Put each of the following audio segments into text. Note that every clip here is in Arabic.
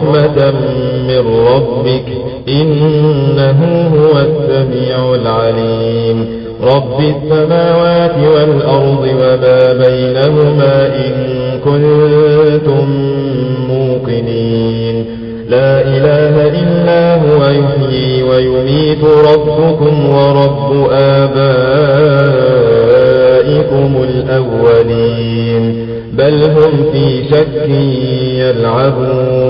رحمة من ربك إنه هو السميع العليم. رب السماوات والأرض وما بينهما إن كنتم موقنين. لا إله إلا هو يحيي ويميت ربكم ورب آبائكم الأولين. بل هم في شك يلعبون.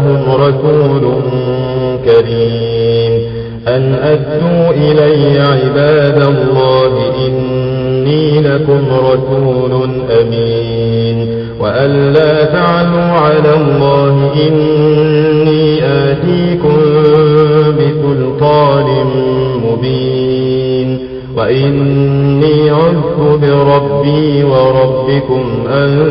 وجاءهم رسول كريم. أن أدوا إلي عباد الله إني لكم رسول أمين. وأن لا تعلوا على الله إني آتيكم بسلطان مبين. وإني عذت بربي وربكم أن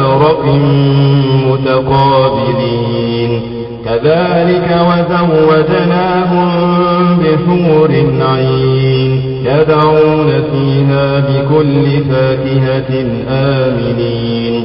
وإستبرق متقابلين. كذلك وزوجناهم بحور عين. يدعون فيها بكل فاكهة آمنين.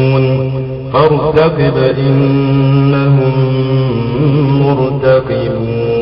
فارتقب إنهم مرتقبون.